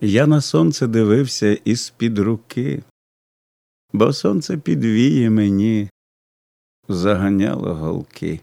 Я на сонце дивився із під руки, бо сонце підвіє мені, заганяло голки.